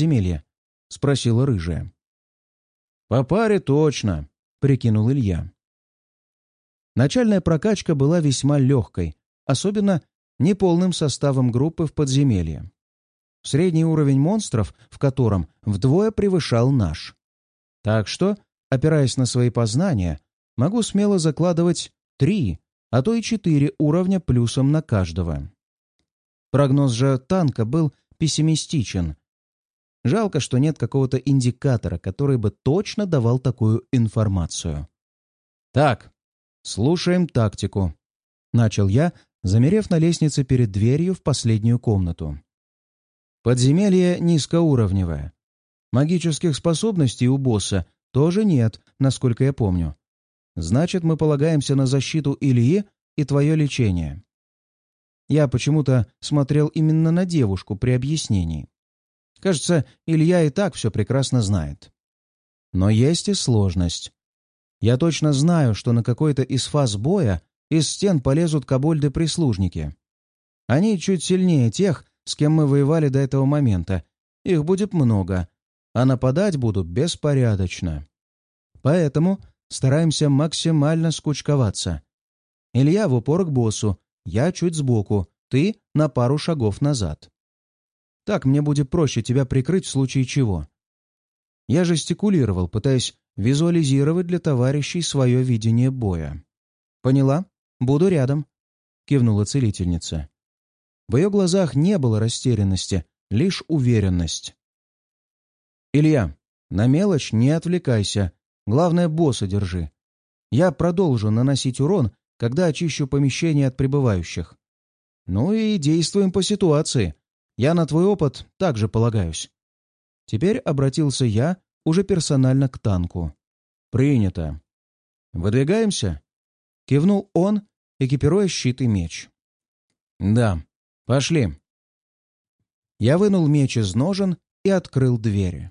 подземелье?» — спросила рыжая. «По паре точно», — прикинул Илья. Начальная прокачка была весьма легкой, особенно неполным составом группы в подземелье. Средний уровень монстров, в котором вдвое превышал наш. Так что, опираясь на свои познания, могу смело закладывать три, а то и четыре уровня плюсом на каждого. Прогноз же танка был пессимистичен. Жалко, что нет какого-то индикатора, который бы точно давал такую информацию. «Так, слушаем тактику», — начал я, замерев на лестнице перед дверью в последнюю комнату. «Подземелье низкоуровневое. Магических способностей у босса тоже нет, насколько я помню. Значит, мы полагаемся на защиту Ильи и твое лечение. Я почему-то смотрел именно на девушку при объяснении. Кажется, Илья и так все прекрасно знает. Но есть и сложность. Я точно знаю, что на какой-то из фаз боя из стен полезут кобольды-прислужники. Они чуть сильнее тех, с кем мы воевали до этого момента. Их будет много, а нападать буду беспорядочно. Поэтому стараемся максимально скучковаться. Илья в упор к боссу, я чуть сбоку, ты на пару шагов назад. Так мне будет проще тебя прикрыть в случае чего. Я жестикулировал, пытаясь визуализировать для товарищей свое видение боя. «Поняла? Буду рядом», — кивнула целительница. В ее глазах не было растерянности, лишь уверенность. «Илья, на мелочь не отвлекайся. Главное, босса держи. Я продолжу наносить урон, когда очищу помещение от прибывающих. Ну и действуем по ситуации. Я на твой опыт также полагаюсь. Теперь обратился я уже персонально к танку. Принято. Выдвигаемся? Кивнул он, экипируя щит и меч. Да, пошли. Я вынул меч из ножен и открыл двери.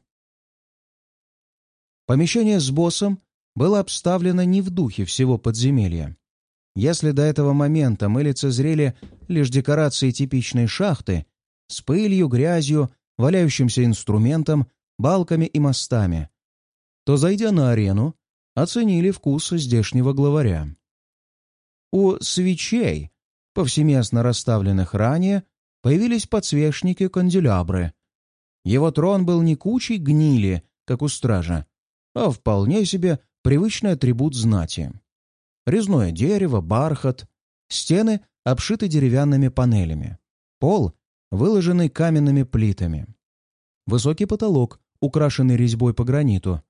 Помещение с боссом было обставлено не в духе всего подземелья. Если до этого момента мы лицезрели лишь декорации типичной шахты с пылью, грязью, валяющимся инструментом, балками и мостами, то, зайдя на арену, оценили вкус здешнего главаря. У свечей, повсеместно расставленных ранее, появились подсвечники-канделябры. Его трон был не кучей гнили, как у стража, а вполне себе привычный атрибут знати. Резное дерево, бархат, стены обшиты деревянными панелями, пол выложенный каменными плитами. Высокий потолок, украшенный резьбой по граниту.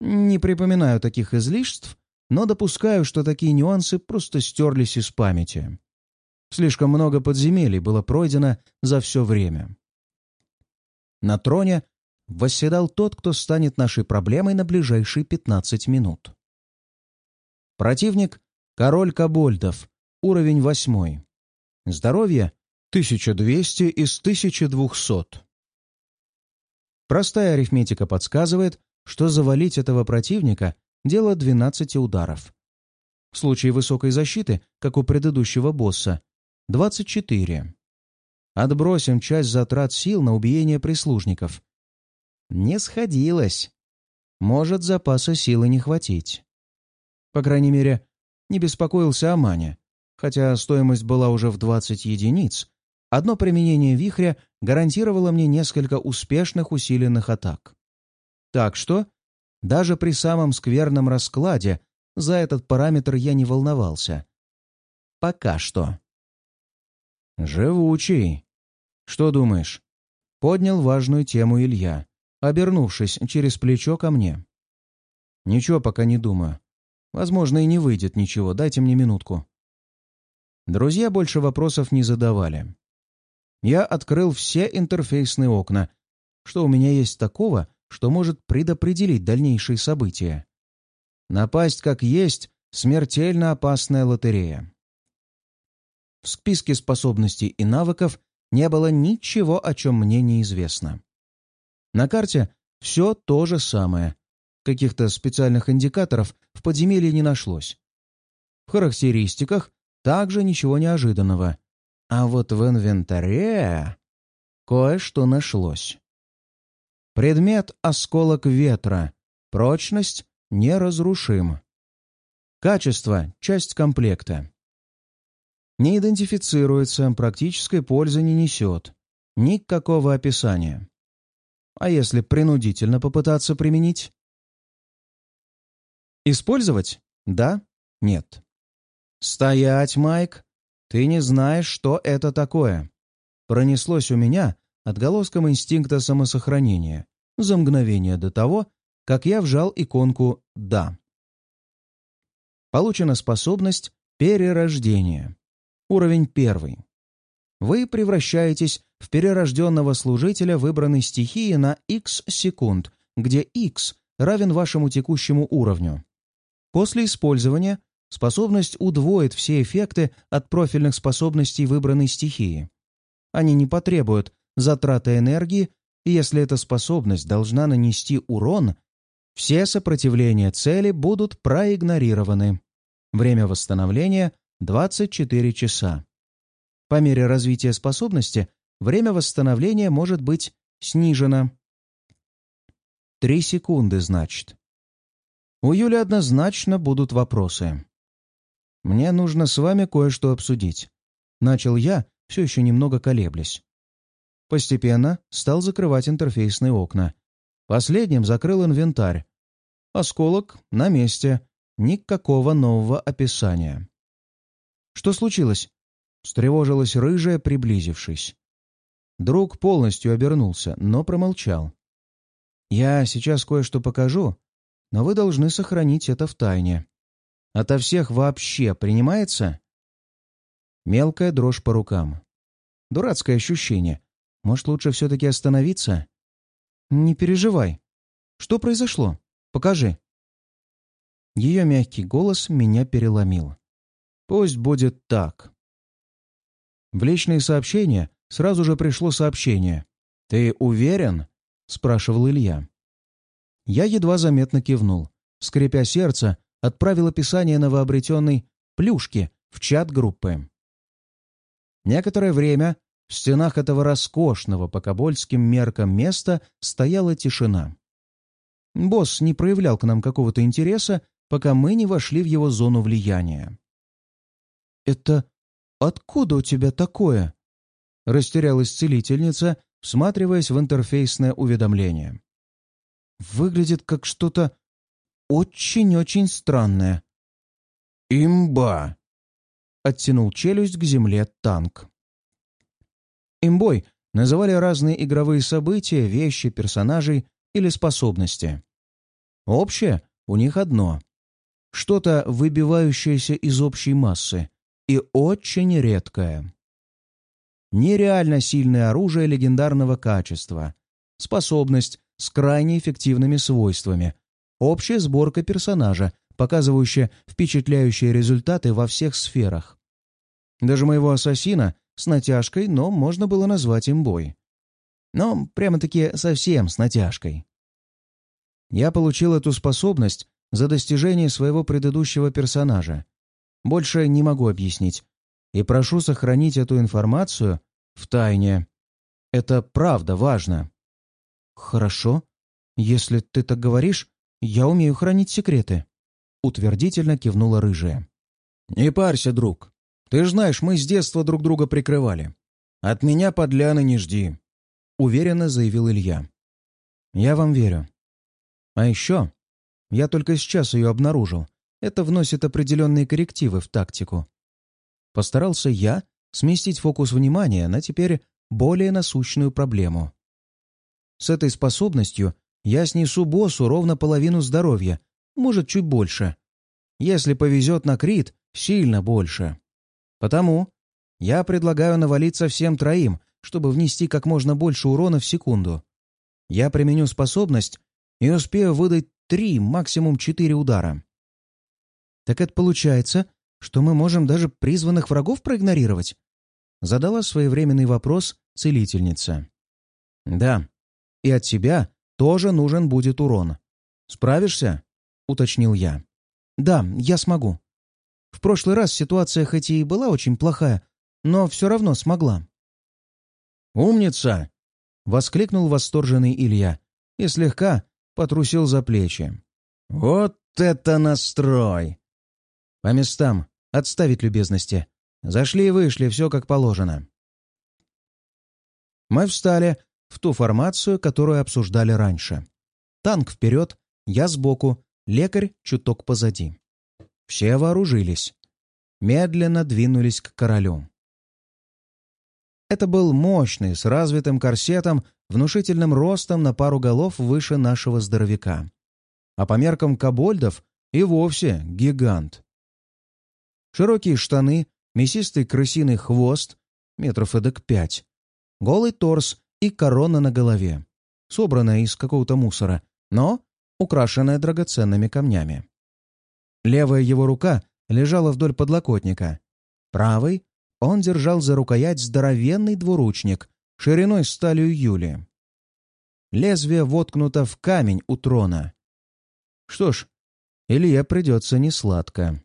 Не припоминаю таких излишеств, но допускаю, что такие нюансы просто стерлись из памяти. Слишком много подземелий было пройдено за все время. На троне восседал тот, кто станет нашей проблемой на ближайшие 15 минут. Противник — король Кабольдов, уровень восьмой. Здоровье — 1200 из 1200. Простая арифметика подсказывает, что завалить этого противника — дело 12 ударов. В случае высокой защиты, как у предыдущего босса, 24. Отбросим часть затрат сил на убиение прислужников. Не сходилось. Может, запаса силы не хватить. По крайней мере, не беспокоился о мане. Хотя стоимость была уже в 20 единиц, одно применение вихря гарантировало мне несколько успешных усиленных атак. Так что, даже при самом скверном раскладе, за этот параметр я не волновался. Пока что. «Живучий. Что думаешь?» Поднял важную тему Илья обернувшись через плечо ко мне. «Ничего пока не думаю. Возможно, и не выйдет ничего. Дайте мне минутку». Друзья больше вопросов не задавали. Я открыл все интерфейсные окна, что у меня есть такого, что может предопределить дальнейшие события. Напасть как есть — смертельно опасная лотерея. В списке способностей и навыков не было ничего, о чем мне неизвестно. На карте все то же самое. Каких-то специальных индикаторов в подземелье не нашлось. В характеристиках также ничего неожиданного. А вот в инвентаре кое-что нашлось. Предмет — осколок ветра. Прочность — неразрушим. Качество — часть комплекта. Не идентифицируется, практической пользы не несет. Никакого описания. А если принудительно попытаться применить? Использовать? Да? Нет. «Стоять, Майк! Ты не знаешь, что это такое!» Пронеслось у меня отголоском инстинкта самосохранения за мгновение до того, как я вжал иконку «Да». Получена способность перерождения. Уровень первый. Вы превращаетесь в перерожденного служителя выбранной стихии на X секунд, где X равен вашему текущему уровню. После использования способность удвоит все эффекты от профильных способностей выбранной стихии. Они не потребуют затраты энергии, и если эта способность должна нанести урон, все сопротивления цели будут проигнорированы. Время восстановления — 24 часа. По мере развития способности время восстановления может быть снижено. Три секунды, значит. У Юли однозначно будут вопросы. «Мне нужно с вами кое-что обсудить». Начал я, все еще немного колеблясь. Постепенно стал закрывать интерфейсные окна. Последним закрыл инвентарь. Осколок на месте. Никакого нового описания. «Что случилось?» — встревожилась рыжая, приблизившись. Друг полностью обернулся, но промолчал. «Я сейчас кое-что покажу, но вы должны сохранить это в тайне. Ото всех вообще принимается? Мелкая дрожь по рукам. Дурацкое ощущение. Может, лучше все-таки остановиться? Не переживай. Что произошло? Покажи. Ее мягкий голос меня переломил. Пусть будет так. В личные сообщения сразу же пришло сообщение. «Ты уверен?» — спрашивал Илья. Я едва заметно кивнул, скрипя сердце отправил описание новообретенной «плюшки» в чат группы. Некоторое время в стенах этого роскошного по кабольским меркам места стояла тишина. Босс не проявлял к нам какого-то интереса, пока мы не вошли в его зону влияния. «Это откуда у тебя такое?» — растерялась целительница, всматриваясь в интерфейсное уведомление. «Выглядит как что-то очень-очень странное. «Имба!» — оттянул челюсть к земле танк. Имбой называли разные игровые события, вещи, персонажей или способности. Общее у них одно — что-то, выбивающееся из общей массы, и очень редкое. Нереально сильное оружие легендарного качества, способность с крайне эффективными свойствами — Общая сборка персонажа, показывающая впечатляющие результаты во всех сферах. Даже моего ассасина с натяжкой, но можно было назвать им бой. Но прямо-таки совсем с натяжкой. Я получил эту способность за достижение своего предыдущего персонажа. Больше не могу объяснить. И прошу сохранить эту информацию в тайне. Это правда важно. Хорошо. Если ты так говоришь, «Я умею хранить секреты», — утвердительно кивнула рыжая. «Не парься, друг. Ты ж знаешь, мы с детства друг друга прикрывали. От меня подляны не жди», — уверенно заявил Илья. «Я вам верю. А еще я только сейчас ее обнаружил. Это вносит определенные коррективы в тактику. Постарался я сместить фокус внимания на теперь более насущную проблему. С этой способностью я снесу боссу ровно половину здоровья, может, чуть больше. Если повезет на крит, сильно больше. Потому я предлагаю навалиться всем троим, чтобы внести как можно больше урона в секунду. Я применю способность и успею выдать три, максимум четыре удара. Так это получается, что мы можем даже призванных врагов проигнорировать? Задала своевременный вопрос целительница. Да, и от себя тоже нужен будет урон. Справишься?» — уточнил я. «Да, я смогу. В прошлый раз ситуация хоть и была очень плохая, но все равно смогла». «Умница!» — воскликнул восторженный Илья. и слегка потрусил за плечи. «Вот это настрой!» «По местам. Отставить любезности. Зашли и вышли, все как положено». Мы встали в ту формацию, которую обсуждали раньше. Танк вперед, я сбоку, лекарь чуток позади. Все вооружились. Медленно двинулись к королю. Это был мощный, с развитым корсетом, внушительным ростом на пару голов выше нашего здоровяка. А по меркам кобольдов и вовсе гигант. Широкие штаны, мясистый крысиный хвост, метров эдак пять, голый торс и корона на голове, собранная из какого-то мусора, но украшенная драгоценными камнями. Левая его рука лежала вдоль подлокотника. Правый он держал за рукоять здоровенный двуручник шириной с талию Юли. Лезвие воткнуто в камень у трона. Что ж, Илье придется несладко.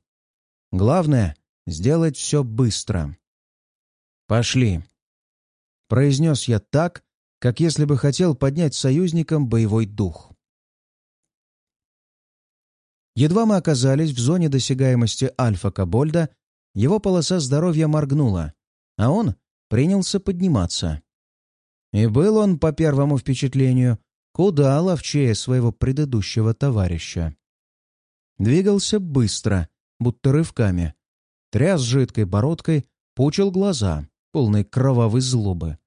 Главное — сделать все быстро. «Пошли», — произнес я так, как если бы хотел поднять союзникам боевой дух. Едва мы оказались в зоне досягаемости Альфа-Кабольда, его полоса здоровья моргнула, а он принялся подниматься. И был он, по первому впечатлению, куда ловчее своего предыдущего товарища. Двигался быстро, будто рывками. Тряс жидкой бородкой, пучил глаза, полные кровавой злобы.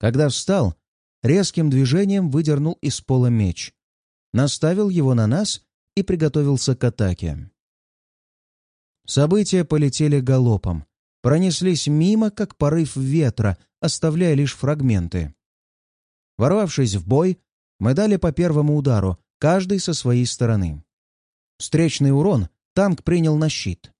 Когда встал, резким движением выдернул из пола меч, наставил его на нас и приготовился к атаке. События полетели галопом, пронеслись мимо, как порыв ветра, оставляя лишь фрагменты. Ворвавшись в бой, мы дали по первому удару, каждый со своей стороны. Встречный урон танк принял на щит.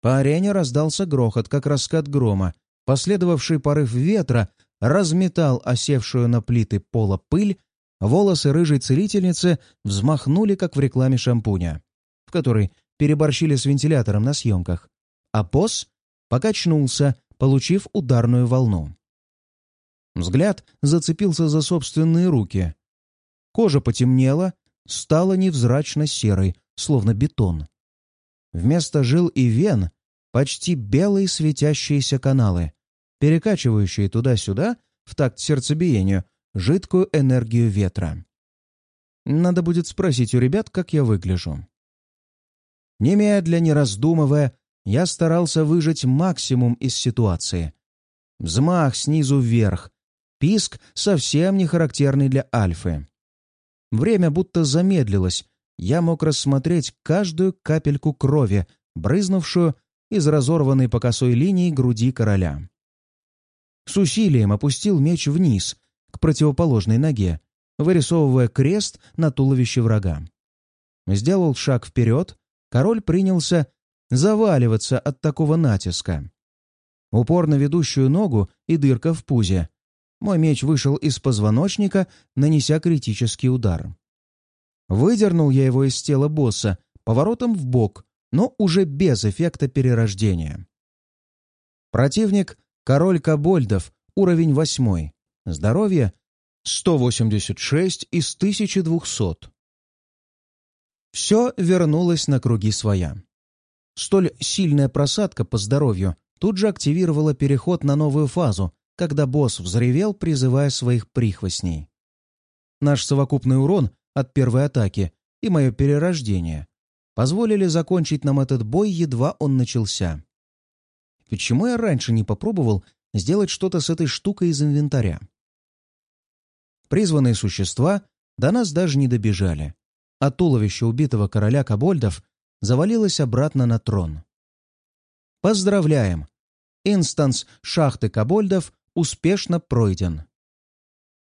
По арене раздался грохот, как раскат грома. Последовавший порыв ветра разметал осевшую на плиты пола пыль, волосы рыжей целительницы взмахнули, как в рекламе шампуня, в которой переборщили с вентилятором на съемках, а босс покачнулся, получив ударную волну. Взгляд зацепился за собственные руки. Кожа потемнела, стала невзрачно серой, словно бетон. Вместо жил и вен почти белые светящиеся каналы, перекачивающие туда-сюда в такт сердцебиению жидкую энергию ветра. Надо будет спросить у ребят, как я выгляжу. Немедля, не раздумывая, я старался выжать максимум из ситуации. Взмах снизу вверх, писк совсем не характерный для альфы. Время будто замедлилось, я мог рассмотреть каждую капельку крови, брызнувшую из разорванной по косой линии груди короля. С усилием опустил меч вниз, к противоположной ноге, вырисовывая крест на туловище врага. Сделал шаг вперед, король принялся заваливаться от такого натиска. Упор на ведущую ногу и дырка в пузе. Мой меч вышел из позвоночника, нанеся критический удар. Выдернул я его из тела босса поворотом в бок, но уже без эффекта перерождения. Противник — король Кобольдов, уровень восьмой. Здоровье — 186 из 1200. Все вернулось на круги своя. Столь сильная просадка по здоровью тут же активировала переход на новую фазу, когда босс взревел, призывая своих прихвостней. Наш совокупный урон от первой атаки и мое перерождение позволили закончить нам этот бой, едва он начался. Почему я раньше не попробовал сделать что-то с этой штукой из инвентаря? Призванные существа до нас даже не добежали, а туловище убитого короля кобольдов завалилось обратно на трон. Поздравляем! Инстанс шахты кобольдов успешно пройден.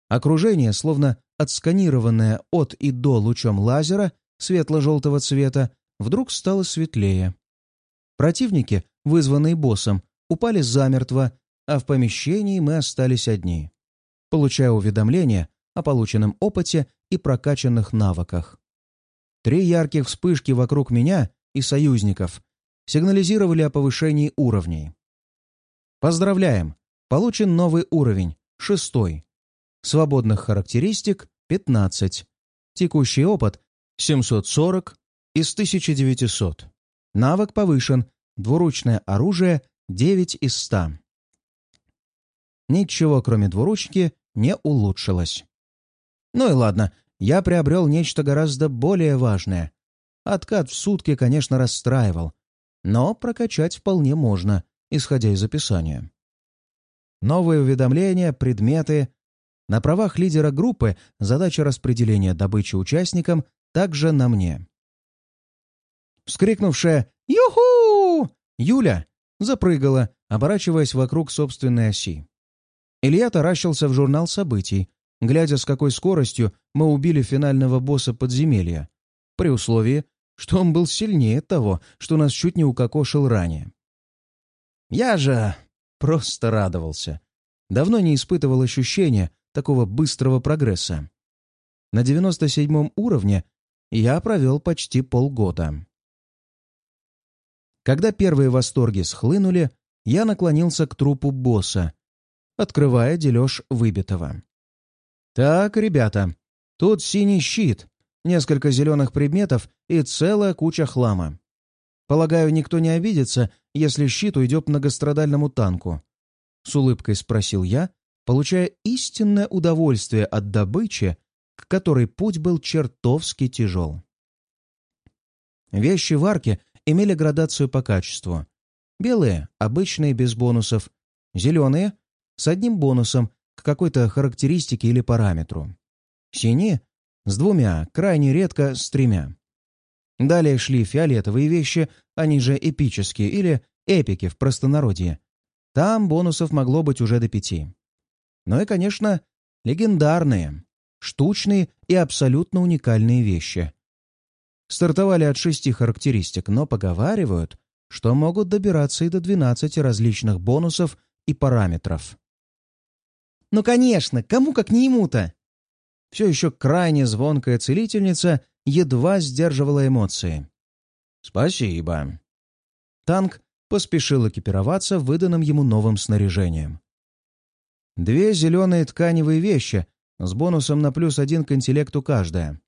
Окружение, словно отсканированное от и до лучом лазера светло-желтого цвета, вдруг стало светлее. Противники, вызванные боссом, упали замертво, а в помещении мы остались одни, получая уведомления о полученном опыте и прокачанных навыках. Три ярких вспышки вокруг меня и союзников сигнализировали о повышении уровней. Поздравляем! Получен новый уровень, шестой. Свободных характеристик 15. Текущий опыт — 740 из 1900. Навык повышен. Двуручное оружие — 9 из 100. Ничего, кроме двуручки, не улучшилось. Ну и ладно, я приобрел нечто гораздо более важное. Откат в сутки, конечно, расстраивал, но прокачать вполне можно, исходя из описания. Новые уведомления, предметы. На правах лидера группы задача распределения добычи участникам также на мне. Вскрикнувшая «Юху!» Юля запрыгала, оборачиваясь вокруг собственной оси. Илья таращился в журнал событий, глядя, с какой скоростью мы убили финального босса подземелья, при условии, что он был сильнее того, что нас чуть не укокошил ранее. Я же просто радовался. Давно не испытывал ощущения такого быстрого прогресса. На 97 уровне я провел почти полгода. Когда первые восторги схлынули, я наклонился к трупу босса, открывая дележ выбитого. «Так, ребята, тут синий щит, несколько зеленых предметов и целая куча хлама. Полагаю, никто не обидится, если щит уйдет многострадальному танку?» С улыбкой спросил я, получая истинное удовольствие от добычи, к которой путь был чертовски тяжел. Вещи в арке имели градацию по качеству. Белые — обычные, без бонусов. Зеленые — с одним бонусом к какой-то характеристике или параметру. Синие — с двумя, крайне редко с тремя. Далее шли фиолетовые вещи, они же эпические или эпики в простонародье. Там бонусов могло быть уже до пяти. Ну и, конечно, легендарные, штучные и абсолютно уникальные вещи. Стартовали от шести характеристик, но поговаривают, что могут добираться и до 12 различных бонусов и параметров. «Ну, конечно, кому как не ему-то!» Все еще крайне звонкая целительница едва сдерживала эмоции. «Спасибо». Танк поспешил экипироваться выданным ему новым снаряжением. Две зеленые тканевые вещи с бонусом на плюс один к интеллекту каждая.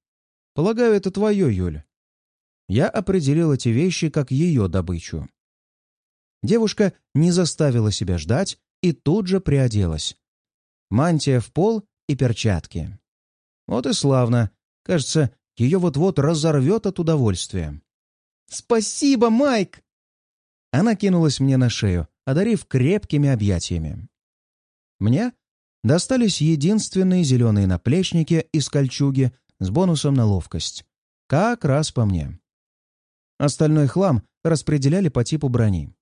Полагаю, это твое, Юль я определил эти вещи как ее добычу. Девушка не заставила себя ждать и тут же приоделась. Мантия в пол и перчатки. Вот и славно. Кажется, ее вот-вот разорвет от удовольствия. «Спасибо, Майк!» Она кинулась мне на шею, одарив крепкими объятиями. Мне достались единственные зеленые наплечники из кольчуги с бонусом на ловкость. Как раз по мне. Остальной хлам распределяли по типу брони.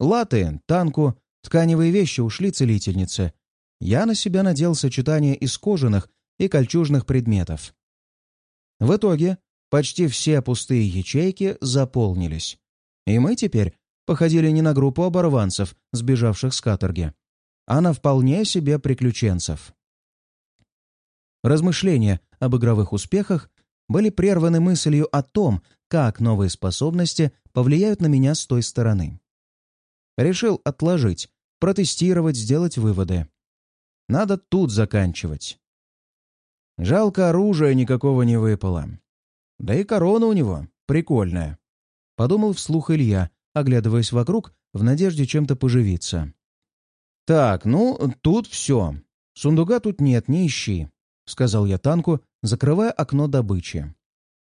Латы, танку, тканевые вещи ушли целительнице. Я на себя надел сочетание из кожаных и кольчужных предметов. В итоге почти все пустые ячейки заполнились. И мы теперь походили не на группу оборванцев, сбежавших с каторги, а на вполне себе приключенцев. Размышления об игровых успехах были прерваны мыслью о том, как новые способности повлияют на меня с той стороны. Решил отложить, протестировать, сделать выводы. Надо тут заканчивать. Жалко, оружия никакого не выпало. Да и корона у него прикольная. Подумал вслух Илья, оглядываясь вокруг в надежде чем-то поживиться. «Так, ну, тут все. Сундука тут нет, не ищи», — сказал я танку, закрывая окно добычи.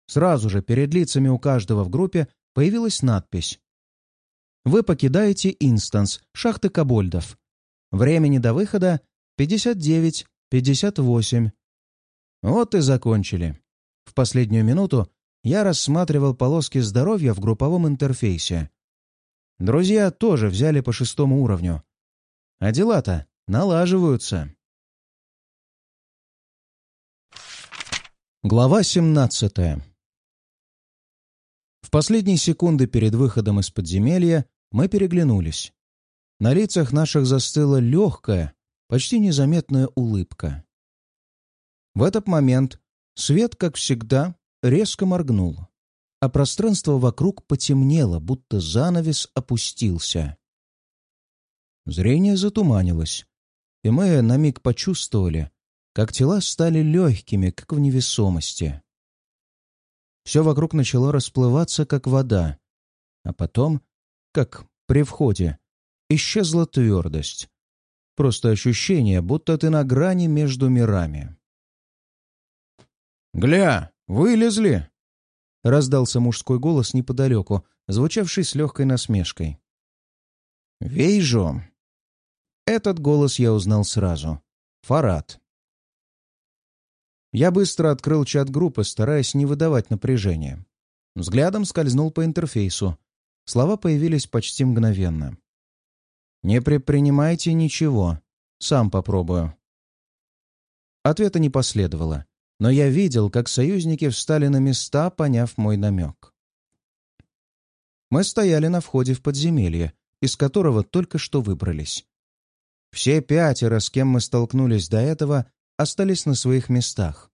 Сразу же перед лицами у каждого в группе появилась надпись. Вы покидаете инстанс шахты кобольдов. Времени до выхода 59-58. Вот и закончили. В последнюю минуту я рассматривал полоски здоровья в групповом интерфейсе. Друзья тоже взяли по шестому уровню. А дела-то налаживаются. Глава 17 В последние секунды перед выходом из подземелья мы переглянулись. На лицах наших застыла легкая, почти незаметная улыбка. В этот момент свет, как всегда, резко моргнул, а пространство вокруг потемнело, будто занавес опустился. Зрение затуманилось, и мы на миг почувствовали, как тела стали легкими, как в невесомости. Все вокруг начало расплываться, как вода, а потом, как при входе, исчезла твердость. Просто ощущение, будто ты на грани между мирами. «Гля, вылезли!» — раздался мужской голос неподалеку, звучавший с легкой насмешкой. «Вейжо!» Этот голос я узнал сразу. Фарад. Я быстро открыл чат группы, стараясь не выдавать напряжения. Взглядом скользнул по интерфейсу. Слова появились почти мгновенно. «Не предпринимайте ничего. Сам попробую». Ответа не последовало, но я видел, как союзники встали на места, поняв мой намек. Мы стояли на входе в подземелье, из которого только что выбрались. Все пятеро, с кем мы столкнулись до этого, остались на своих местах.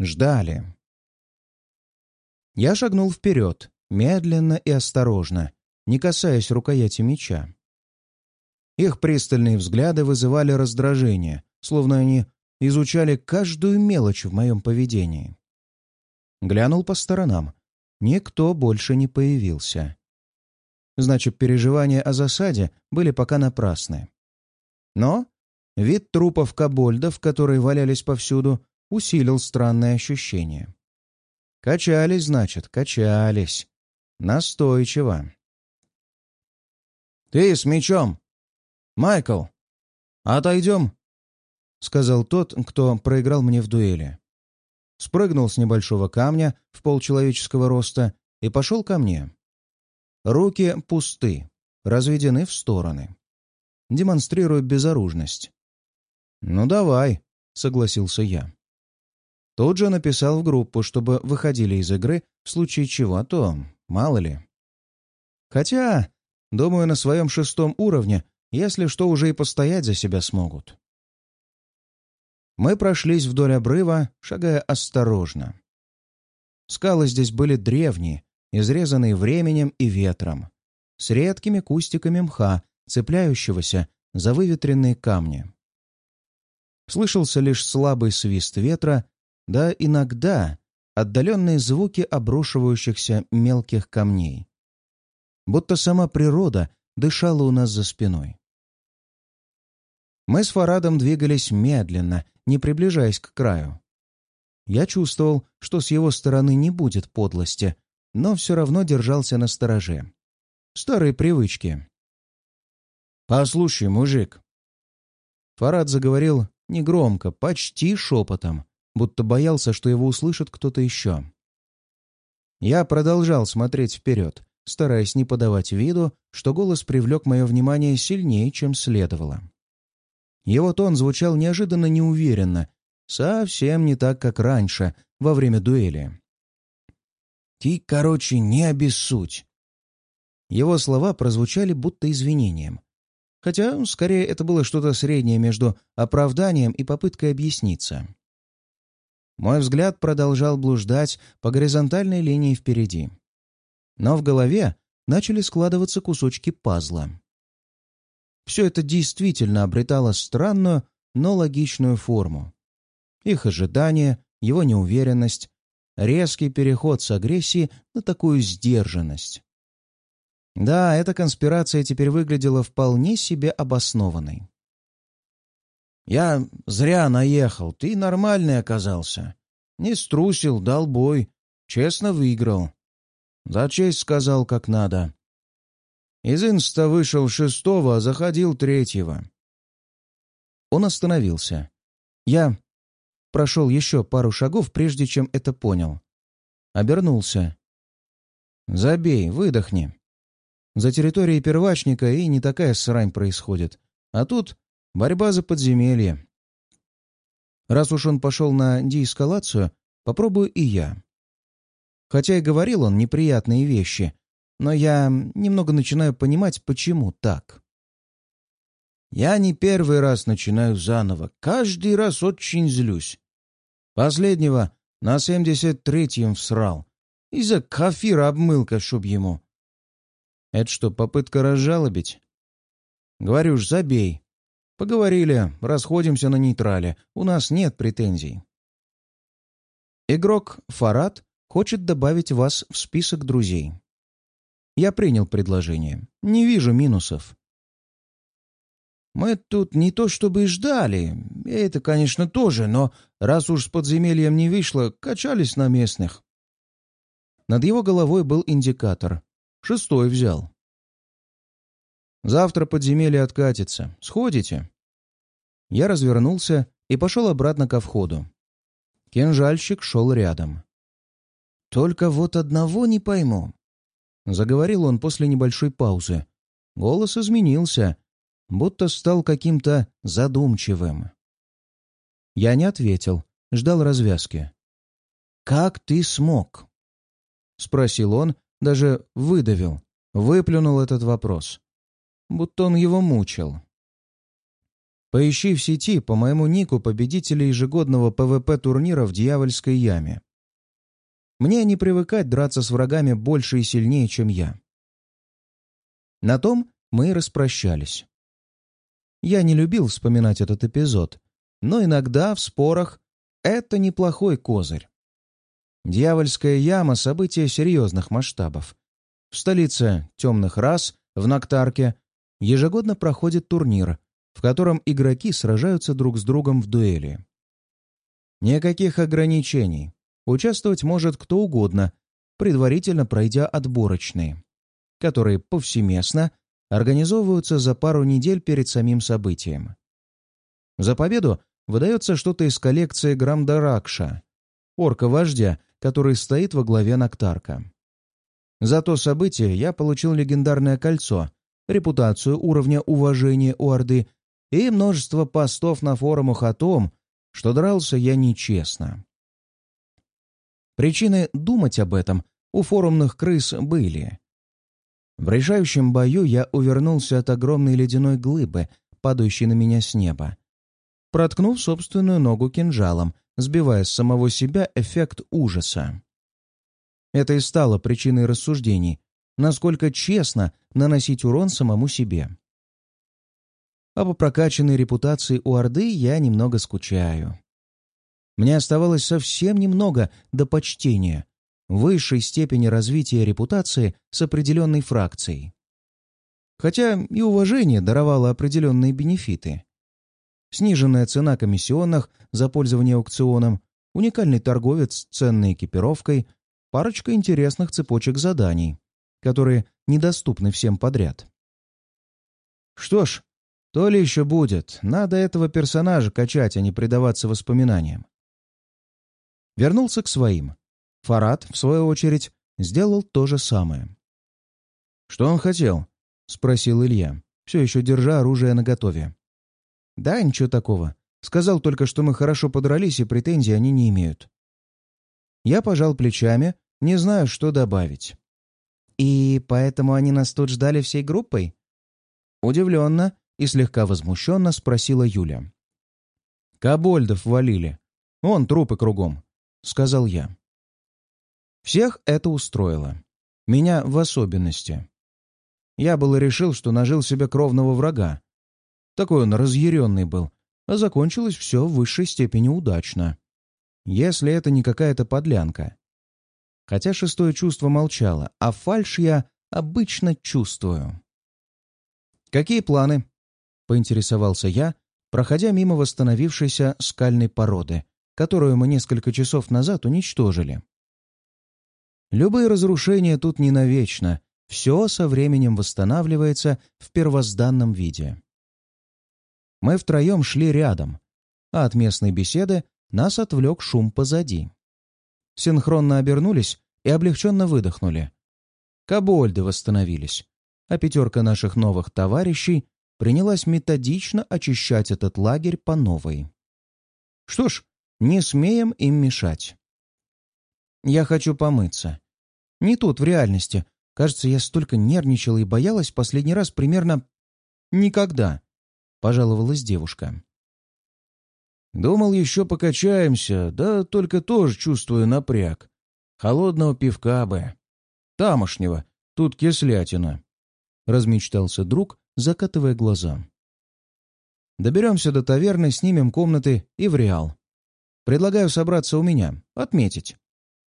Ждали. Я шагнул вперед, медленно и осторожно, не касаясь рукояти меча. Их пристальные взгляды вызывали раздражение, словно они изучали каждую мелочь в моем поведении. Глянул по сторонам. Никто больше не появился. Значит, переживания о засаде были пока напрасны. Но вид трупов кобольдов, которые валялись повсюду, усилил странное ощущение. Качались, значит, качались. Настойчиво. «Ты с мечом! Майкл! Отойдем!» — сказал тот, кто проиграл мне в дуэли. Спрыгнул с небольшого камня в полчеловеческого роста и пошел ко мне. Руки пусты, разведены в стороны. Демонстрируют безоружность. «Ну давай», — согласился я. Тут же написал в группу, чтобы выходили из игры в случае чего, а то мало ли. Хотя, думаю, на своем шестом уровне, если что, уже и постоять за себя смогут. Мы прошлись вдоль обрыва, шагая осторожно. Скалы здесь были древние, изрезанные временем и ветром, с редкими кустиками мха, цепляющегося за выветренные камни. Слышался лишь слабый свист ветра, да иногда отдаленные звуки обрушивающихся мелких камней. Будто сама природа дышала у нас за спиной. Мы с Фарадом двигались медленно, не приближаясь к краю. Я чувствовал, что с его стороны не будет подлости, но все равно держался на стороже. Старые привычки. «Послушай, мужик!» Фарад заговорил негромко, почти шепотом, будто боялся, что его услышит кто-то еще. Я продолжал смотреть вперед, стараясь не подавать виду, что голос привлек мое внимание сильнее, чем следовало. Его тон звучал неожиданно неуверенно, совсем не так, как раньше, во время дуэли. «Ты, короче, не обессудь!» Его слова прозвучали будто извинением. Хотя, скорее, это было что-то среднее между оправданием и попыткой объясниться. Мой взгляд продолжал блуждать по горизонтальной линии впереди. Но в голове начали складываться кусочки пазла. Все это действительно обретало странную, но логичную форму. Их ожидания, его неуверенность, резкий переход с агрессии на такую сдержанность. Да, эта конспирация теперь выглядела вполне себе обоснованной. «Я зря наехал, ты нормальный оказался. Не струсил, дал бой, честно выиграл. За честь сказал, как надо. Из инста вышел шестого, а заходил третьего». Он остановился. Я прошел еще пару шагов, прежде чем это понял. Обернулся. «Забей, выдохни. За территорией первачника и не такая срань происходит. А тут борьба за подземелье. Раз уж он пошел на деэскалацию, попробую и я. Хотя и говорил он неприятные вещи, но я немного начинаю понимать, почему так. Я не первый раз начинаю заново, каждый раз очень злюсь. Последнего на 73-м всрал. Из-за кафира обмылка, чтоб ему. Это что, попытка разжалобить? Говорю ж, забей. Поговорили, расходимся на нейтрале, у нас нет претензий. Игрок Фарад хочет добавить вас в список друзей. Я принял предложение. Не вижу минусов. Мы тут не то чтобы и ждали, это, конечно, тоже, но раз уж с подземельем не вышло, качались на местных. Над его головой был индикатор. Шестой взял. Завтра подземелье откатится. Сходите?» Я развернулся и пошел обратно ко входу. Кинжальщик шел рядом. «Только вот одного не пойму», — заговорил он после небольшой паузы. Голос изменился, будто стал каким-то задумчивым. Я не ответил, ждал развязки. «Как ты смог?» — спросил он, даже выдавил, выплюнул этот вопрос будто он его мучил. Поищи в сети по моему нику победителя ежегодного ПВП-турнира в Дьявольской яме. Мне не привыкать драться с врагами больше и сильнее, чем я. На том мы распрощались. Я не любил вспоминать этот эпизод, но иногда в спорах это неплохой козырь. Дьявольская яма — событие серьезных масштабов. В столице темных рас, в Нактарке, ежегодно проходит турнир, в котором игроки сражаются друг с другом в дуэли. Никаких ограничений. Участвовать может кто угодно, предварительно пройдя отборочные, которые повсеместно организовываются за пару недель перед самим событием. За победу выдается что-то из коллекции Грамдаракша, орка-вождя, который стоит во главе Нактарка. За то событие я получил легендарное кольцо, репутацию уровня уважения у Орды и множество постов на форумах о том, что дрался я нечестно. Причины думать об этом у форумных крыс были. В решающем бою я увернулся от огромной ледяной глыбы, падающей на меня с неба, проткнув собственную ногу кинжалом, сбивая с самого себя эффект ужаса. Это и стало причиной рассуждений, насколько честно наносить урон самому себе. А по прокачанной репутации у Орды я немного скучаю. Мне оставалось совсем немного до почтения, высшей степени развития репутации с определенной фракцией. Хотя и уважение даровало определенные бенефиты. Сниженная цена комиссионных за пользование аукционом, уникальный торговец с ценной экипировкой, парочка интересных цепочек заданий которые недоступны всем подряд. Что ж, то ли еще будет. Надо этого персонажа качать, а не предаваться воспоминаниям. Вернулся к своим. Фарад, в свою очередь, сделал то же самое. «Что он хотел?» — спросил Илья, все еще держа оружие наготове. «Да, ничего такого. Сказал только, что мы хорошо подрались, и претензий они не имеют». Я пожал плечами, не знаю, что добавить. «И поэтому они нас тут ждали всей группой?» Удивленно и слегка возмущенно спросила Юля. «Кобольдов валили. Вон трупы кругом», — сказал я. Всех это устроило. Меня в особенности. Я было решил, что нажил себе кровного врага. Такой он разъяренный был, а закончилось все в высшей степени удачно. Если это не какая-то подлянка хотя шестое чувство молчало, а фальшь я обычно чувствую. «Какие планы?» — поинтересовался я, проходя мимо восстановившейся скальной породы, которую мы несколько часов назад уничтожили. Любые разрушения тут не навечно, все со временем восстанавливается в первозданном виде. Мы втроем шли рядом, а от местной беседы нас отвлек шум позади синхронно обернулись и облегченно выдохнули. Кобольды восстановились, а пятерка наших новых товарищей принялась методично очищать этот лагерь по новой. Что ж, не смеем им мешать. Я хочу помыться. Не тут, в реальности. Кажется, я столько нервничала и боялась последний раз примерно никогда, — пожаловалась девушка. Думал, еще покачаемся, да только тоже чувствую напряг. Холодного пивка бы. Тамошнего, тут кислятина. Размечтался друг, закатывая глаза. Доберемся до таверны, снимем комнаты и в Реал. Предлагаю собраться у меня, отметить.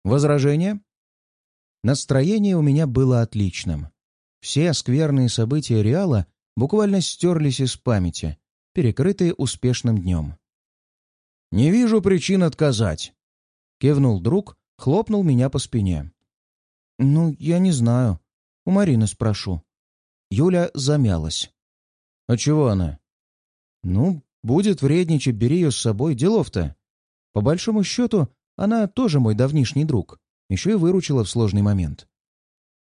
Возражения? Настроение у меня было отличным. Все скверные события Реала буквально стерлись из памяти, перекрытые успешным днем. «Не вижу причин отказать», — кивнул друг, хлопнул меня по спине. «Ну, я не знаю. У Марины спрошу». Юля замялась. «А чего она?» «Ну, будет вредничать, бери ее с собой, делов-то. По большому счету, она тоже мой давнишний друг, еще и выручила в сложный момент.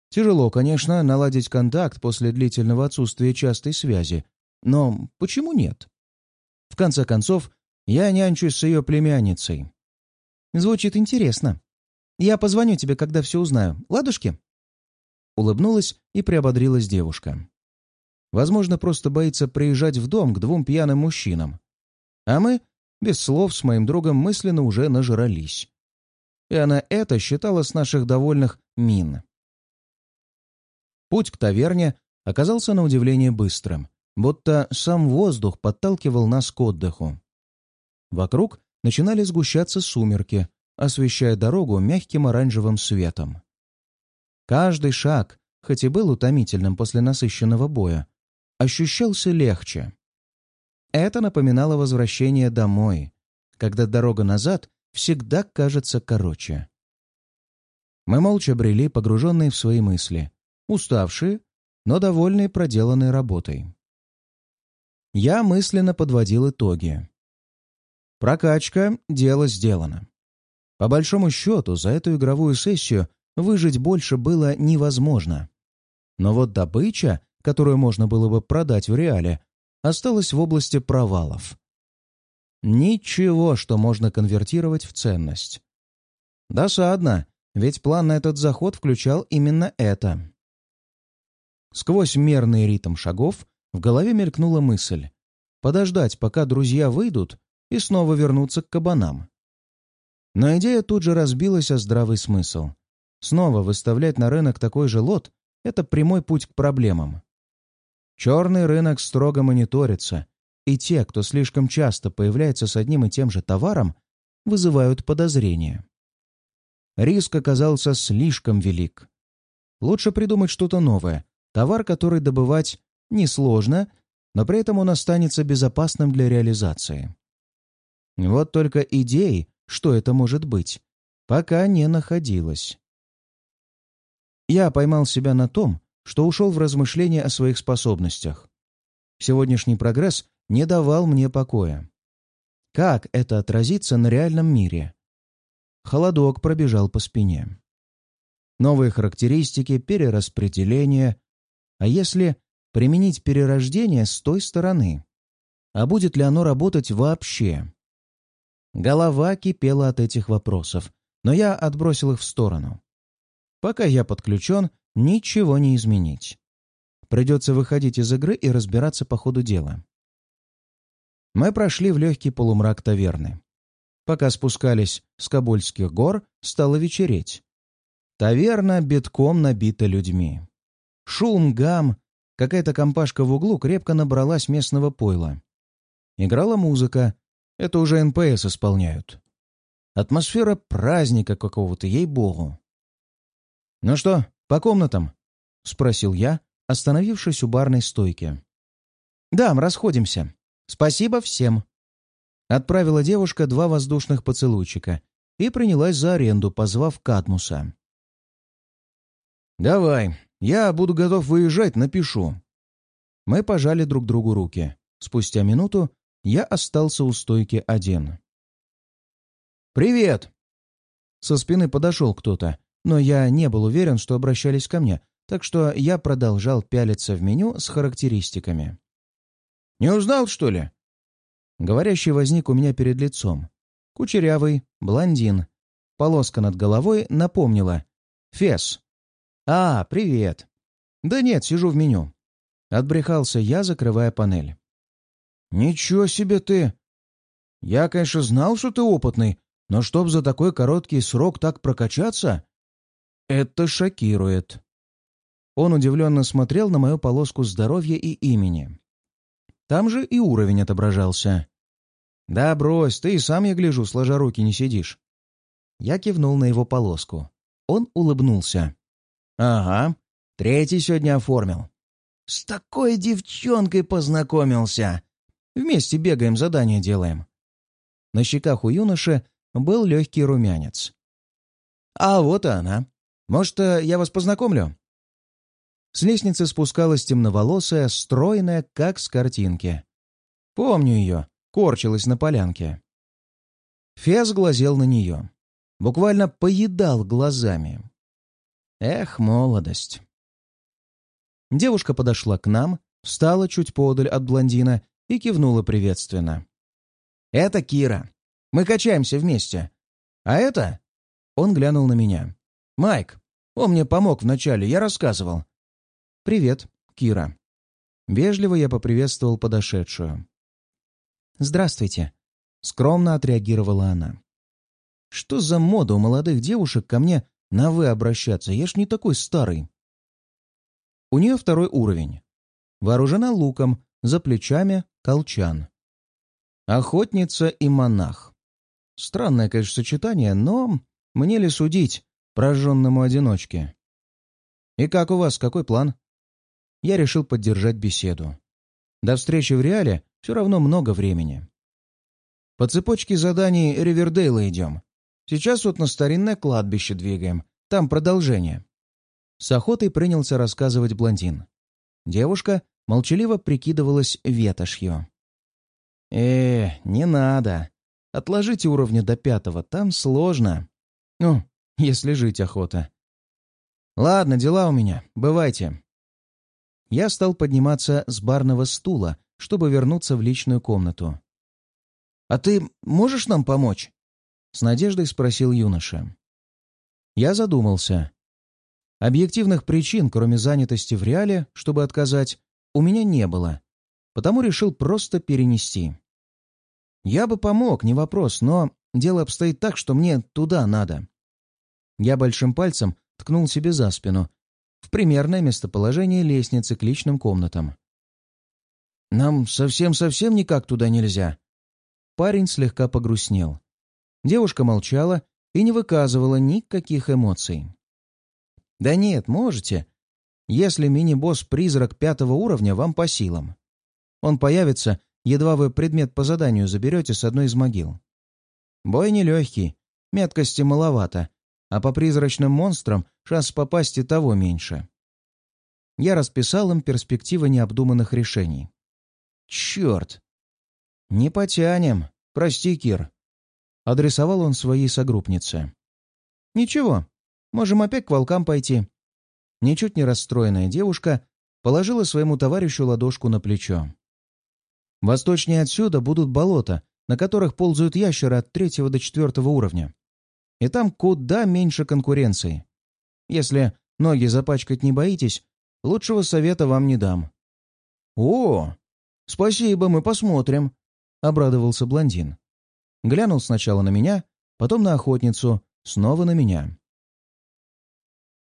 Тяжело, конечно, наладить контакт после длительного отсутствия частой связи, но почему нет? В конце концов, я нянчусь с ее племянницей. Звучит интересно. Я позвоню тебе, когда все узнаю. Ладушки?» Улыбнулась и приободрилась девушка. Возможно, просто боится приезжать в дом к двум пьяным мужчинам. А мы, без слов, с моим другом мысленно уже нажрались. И она это считала с наших довольных мин. Путь к таверне оказался на удивление быстрым, будто сам воздух подталкивал нас к отдыху. Вокруг начинали сгущаться сумерки, освещая дорогу мягким оранжевым светом. Каждый шаг, хоть и был утомительным после насыщенного боя, ощущался легче. Это напоминало возвращение домой, когда дорога назад всегда кажется короче. Мы молча брели, погруженные в свои мысли, уставшие, но довольные проделанной работой. Я мысленно подводил итоги. Прокачка — дело сделано. По большому счету, за эту игровую сессию выжить больше было невозможно. Но вот добыча, которую можно было бы продать в реале, осталась в области провалов. Ничего, что можно конвертировать в ценность. Досадно, ведь план на этот заход включал именно это. Сквозь мерный ритм шагов в голове мелькнула мысль подождать, пока друзья выйдут, и снова вернуться к кабанам. Но идея тут же разбилась о здравый смысл. Снова выставлять на рынок такой же лот — это прямой путь к проблемам. Черный рынок строго мониторится, и те, кто слишком часто появляется с одним и тем же товаром, вызывают подозрения. Риск оказался слишком велик. Лучше придумать что-то новое, товар, который добывать несложно, но при этом он останется безопасным для реализации. Вот только идей, что это может быть, пока не находилось. Я поймал себя на том, что ушел в размышления о своих способностях. Сегодняшний прогресс не давал мне покоя. Как это отразится на реальном мире? Холодок пробежал по спине. Новые характеристики, перераспределение. А если применить перерождение с той стороны? А будет ли оно работать вообще? Голова кипела от этих вопросов, но я отбросил их в сторону. Пока я подключен, ничего не изменить. Придется выходить из игры и разбираться по ходу дела. Мы прошли в легкий полумрак таверны. Пока спускались с кобольдских гор, стало вечереть. Таверна битком набита людьми. Шум, гам, какая-то компашка в углу крепко набралась местного пойла. Играла музыка. Это уже НПС исполняют. Атмосфера праздника какого-то, ей-богу. «Ну что, по комнатам?» — спросил я, остановившись у барной стойки. «Да, расходимся. Спасибо всем». Отправила девушка два воздушных поцелуйчика и принялась за аренду, позвав Кадмуса. «Давай, я буду готов выезжать, напишу». Мы пожали друг другу руки. Спустя минуту я остался у стойки один. «Привет!» Со спины подошел кто-то, но я не был уверен, что обращались ко мне, так что я продолжал пялиться в меню с характеристиками. «Не узнал, что ли?» Говорящий возник у меня перед лицом. Кучерявый, блондин. Полоска над головой напомнила. «Фес». «А, привет». «Да нет, сижу в меню». Отбрехался я, закрывая панель. «Ничего себе ты! Я, конечно, знал, что ты опытный, но чтоб за такой короткий срок так прокачаться, это шокирует. Он удивленно смотрел на мою полоску здоровья и имени. Там же и уровень отображался. «Да брось, ты и сам, я гляжу, сложа руки не сидишь». Я кивнул на его полоску. Он улыбнулся. «Ага, третий сегодня оформил. С такой девчонкой познакомился. Вместе бегаем, задание делаем». На щеках у юноши был легкий румянец. «А вот и она. Может, э, я вас познакомлю?» С лестницы спускалась темноволосая, стройная, как с картинки. Помню ее, корчилась на полянке. Фес глазел на нее. Буквально поедал глазами. Эх, молодость. Девушка подошла к нам, встала чуть подаль от блондина и кивнула приветственно. «Это Кира. Мы качаемся вместе. А это...» Он глянул на меня. «Майк. Он мне помог вначале, я рассказывал. «Привет, Кира». Вежливо я поприветствовал подошедшую. «Здравствуйте», — скромно отреагировала она. «Что за мода у молодых девушек ко мне на «вы» обращаться? Я ж не такой старый». У нее второй уровень. Вооружена луком, за плечами — колчан. Охотница и монах. Странное, конечно, сочетание, но мне ли судить прожженному одиночке? «И как у вас, какой план?» я решил поддержать беседу. До встречи в реале все равно много времени. По цепочке заданий Ривердейла идем. Сейчас вот на старинное кладбище двигаем. Там продолжение. С охотой принялся рассказывать блондин. Девушка молчаливо прикидывалась ветошью. «Э, не надо. Отложите уровня до пятого, там сложно. Ну, если жить охота. Ладно, дела у меня. Бывайте я стал подниматься с барного стула, чтобы вернуться в личную комнату. «А ты можешь нам помочь?» — с надеждой спросил юноша. Я задумался. Объективных причин, кроме занятости в реале, чтобы отказать, у меня не было, потому решил просто перенести. Я бы помог, не вопрос, но дело обстоит так, что мне туда надо. Я большим пальцем ткнул себе за спину в примерное местоположение лестницы к личным комнатам. «Нам совсем-совсем никак туда нельзя». Парень слегка погрустнел. Девушка молчала и не выказывала никаких эмоций. «Да нет, можете, если мини-босс-призрак пятого уровня вам по силам. Он появится, едва вы предмет по заданию заберете с одной из могил. Бой нелегкий, меткости маловато, а по призрачным монстрам шанс попасть и того меньше. Я расписал им перспективы необдуманных решений. «Черт! Не потянем. Прости, Кир», — адресовал он своей согруппнице. «Ничего, можем опять к волкам пойти». Ничуть не расстроенная девушка положила своему товарищу ладошку на плечо. «Восточнее отсюда будут болота, на которых ползают ящеры от третьего до четвертого уровня и там куда меньше конкуренции. Если ноги запачкать не боитесь, лучшего совета вам не дам». «О, спасибо, мы посмотрим», — обрадовался блондин. Глянул сначала на меня, потом на охотницу, снова на меня.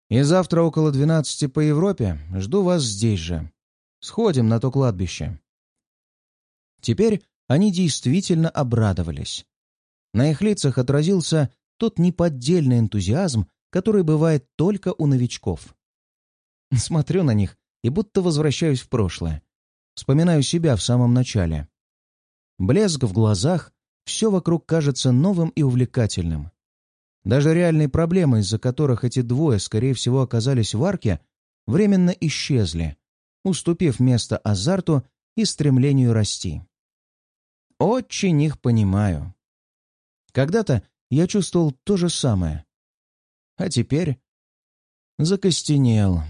«И завтра около двенадцати по Европе жду вас здесь же. Сходим на то кладбище». Теперь они действительно обрадовались. На их лицах отразился тот неподдельный энтузиазм, который бывает только у новичков. Смотрю на них и будто возвращаюсь в прошлое. Вспоминаю себя в самом начале. Блеск в глазах, все вокруг кажется новым и увлекательным. Даже реальные проблемы, из-за которых эти двое, скорее всего, оказались в арке, временно исчезли, уступив место азарту и стремлению расти. Очень их понимаю. Когда-то я чувствовал то же самое. А теперь закостенел,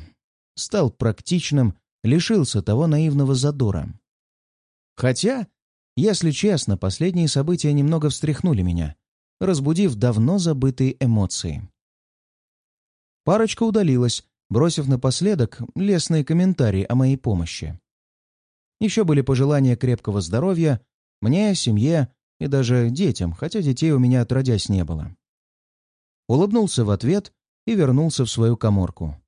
стал практичным, лишился того наивного задора. Хотя, если честно, последние события немного встряхнули меня, разбудив давно забытые эмоции. Парочка удалилась, бросив напоследок лестные комментарии о моей помощи. Еще были пожелания крепкого здоровья мне, семье и даже детям, хотя детей у меня отродясь не было. Улыбнулся в ответ и вернулся в свою коморку.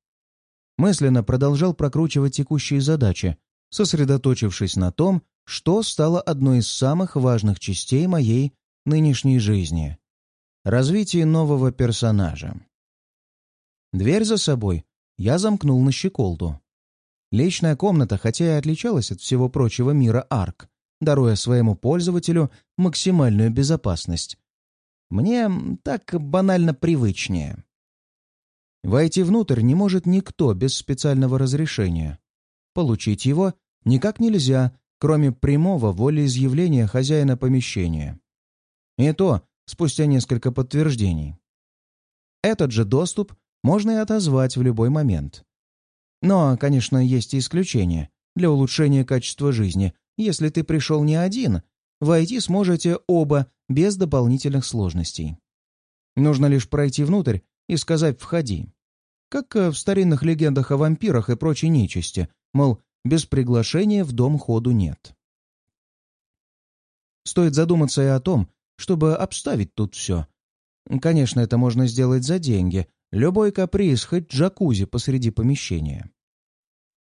Мысленно продолжал прокручивать текущие задачи, сосредоточившись на том, что стало одной из самых важных частей моей нынешней жизни — развитие нового персонажа. Дверь за собой я замкнул на щеколду. Личная комната, хотя и отличалась от всего прочего мира арк, даруя своему пользователю максимальную безопасность, мне так банально привычнее. Войти внутрь не может никто без специального разрешения. Получить его никак нельзя, кроме прямого волеизъявления хозяина помещения. И то спустя несколько подтверждений. Этот же доступ можно и отозвать в любой момент. Но, конечно, есть и исключения для улучшения качества жизни. Если ты пришел не один, войти сможете оба без дополнительных сложностей. Нужно лишь пройти внутрь и сказать «входи». Как э, в старинных легендах о вампирах и прочей нечисти, мол, без приглашения в дом ходу нет. Стоит задуматься и о том, чтобы обставить тут все. Конечно, это можно сделать за деньги. Любой каприз, хоть джакузи посреди помещения.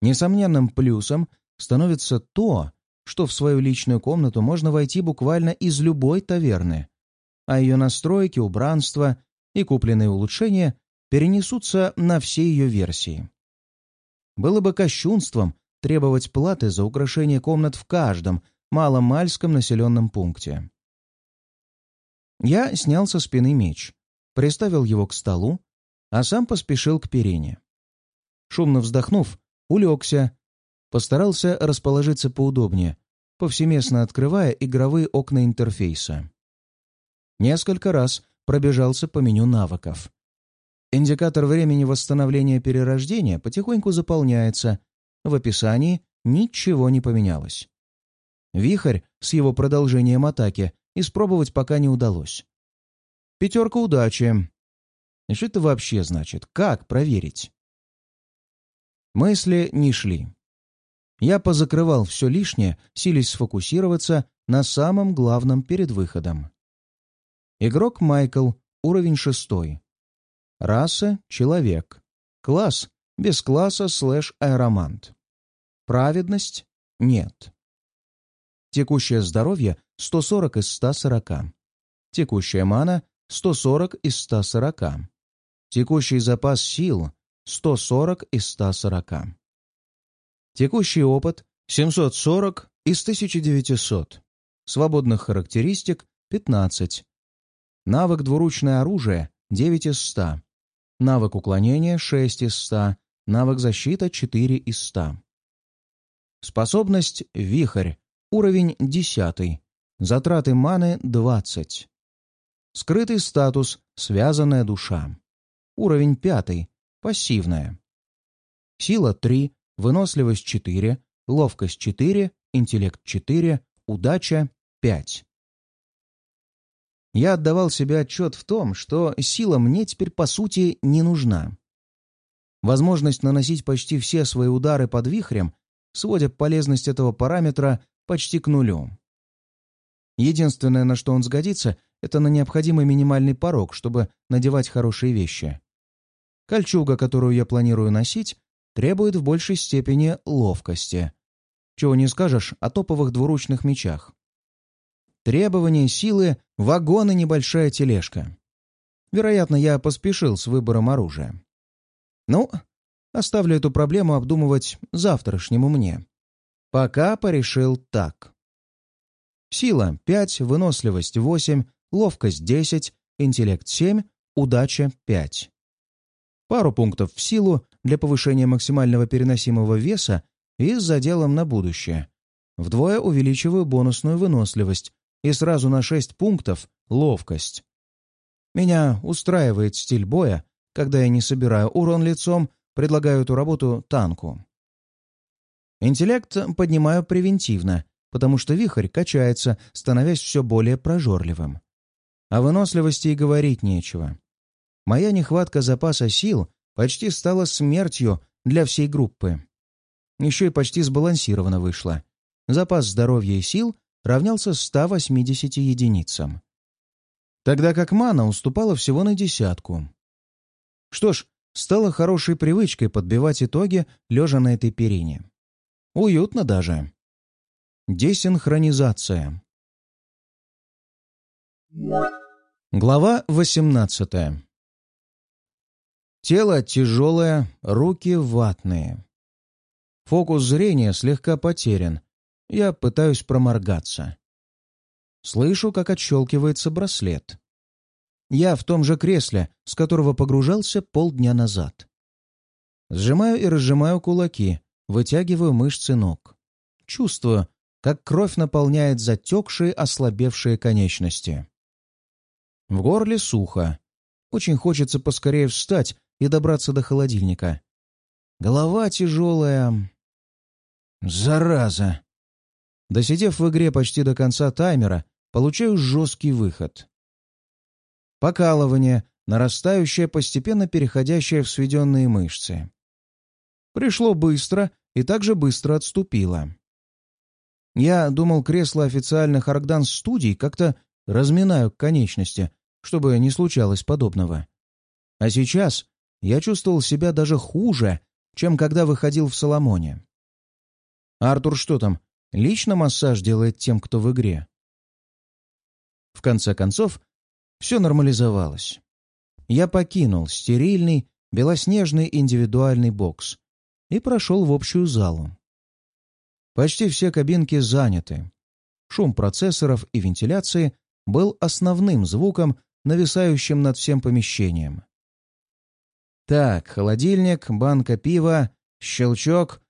Несомненным плюсом становится то, что в свою личную комнату можно войти буквально из любой таверны, а ее настройки, убранство и купленные улучшения перенесутся на все ее версии. Было бы кощунством требовать платы за украшение комнат в каждом маломальском населенном пункте. Я снял со спины меч, приставил его к столу, а сам поспешил к перине. Шумно вздохнув, улегся, постарался расположиться поудобнее, повсеместно открывая игровые окна интерфейса. Несколько раз пробежался по меню навыков. Индикатор времени восстановления перерождения потихоньку заполняется. В описании ничего не поменялось. Вихрь с его продолжением атаки испробовать пока не удалось. Пятерка удачи. Что это вообще значит? Как проверить? Мысли не шли. Я позакрывал все лишнее, силясь сфокусироваться на самом главном перед выходом. Игрок Майкл, уровень шестой. Раса — человек. Класс — без класса слэш аэромант. Праведность — нет. Текущее здоровье — 140 из 140. Текущая мана — 140 из 140. Текущий запас сил — 140 из 140. Текущий опыт — 740 из 1900. Свободных характеристик — 15. Навык двуручное оружие — 9 из 100. Навык уклонения — 6 из 100. Навык защита — 4 из 100. Способность «Вихрь». Уровень 10. Затраты маны — 20. Скрытый статус «Связанная душа». Уровень 5. Пассивная. Сила 3, выносливость 4, ловкость 4, интеллект 4, удача 5. Я отдавал себе отчет в том, что сила мне теперь по сути не нужна. Возможность наносить почти все свои удары под вихрем сводит полезность этого параметра почти к нулю. Единственное, на что он сгодится, это на необходимый минимальный порог, чтобы надевать хорошие вещи. Кольчуга, которую я планирую носить, требует в большей степени ловкости. Чего не скажешь о топовых двуручных мечах. Требования силы — вагон и небольшая тележка. Вероятно, я поспешил с выбором оружия. Ну, оставлю эту проблему обдумывать завтрашнему мне. Пока порешил так. Сила — 5, выносливость — 8, ловкость — 10, интеллект — 7, удача — 5. Пару пунктов в силу для повышения максимального переносимого веса и с заделом на будущее. Вдвое увеличиваю бонусную выносливость и сразу на 6 пунктов — ловкость. Меня устраивает стиль боя, когда я не собираю урон лицом, предлагаю эту работу танку. Интеллект поднимаю превентивно, потому что вихрь качается, становясь все более прожорливым. О выносливости и говорить нечего. Моя нехватка запаса сил почти стала смертью для всей группы. Еще и почти сбалансированно вышло. Запас здоровья и сил равнялся 180 единицам. Тогда как мана уступала всего на десятку. Что ж, стало хорошей привычкой подбивать итоги, лежа на этой перине. Уютно даже. Десинхронизация. Глава 18. Тело тяжелое, руки ватные. Фокус зрения слегка потерян. Я пытаюсь проморгаться. Слышу, как отщелкивается браслет. Я в том же кресле, с которого погружался полдня назад. Сжимаю и разжимаю кулаки, вытягиваю мышцы ног. Чувствую, как кровь наполняет затекшие, ослабевшие конечности. В горле сухо. Очень хочется поскорее встать и добраться до холодильника. Голова тяжелая. Зараза! Досидев в игре почти до конца таймера, получаю жесткий выход. Покалывание, нарастающее, постепенно переходящее в сведенные мышцы. Пришло быстро и также быстро отступило. Я думал, кресло официальных Аркданс-студий как-то разминаю к конечности, чтобы не случалось подобного. А сейчас я чувствовал себя даже хуже, чем когда выходил в Соломоне. Артур что там, лично массаж делает тем, кто в игре? В конце концов, все нормализовалось. Я покинул стерильный, белоснежный индивидуальный бокс и прошел в общую залу. Почти все кабинки заняты. Шум процессоров и вентиляции был основным звуком, нависающим над всем помещением. Так, холодильник, банка пива, щелчок,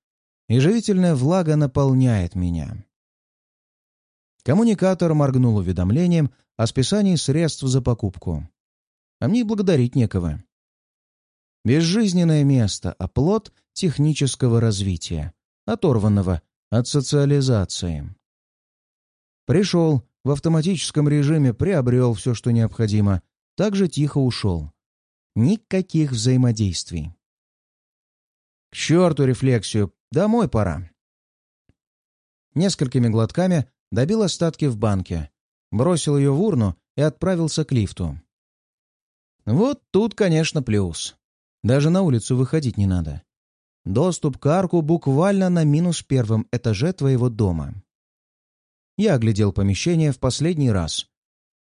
и живительная влага наполняет меня. Коммуникатор моргнул уведомлением о списании средств за покупку. А мне благодарить некого. Безжизненное место, оплот технического развития, оторванного от социализации. Пришел, в автоматическом режиме приобрел все, что необходимо, также тихо ушел. Никаких взаимодействий. К черту рефлексию, домой пора. Несколькими глотками добил остатки в банке, бросил ее в урну и отправился к лифту. Вот тут, конечно, плюс. Даже на улицу выходить не надо. Доступ к арку буквально на минус первом этаже твоего дома. Я оглядел помещение в последний раз,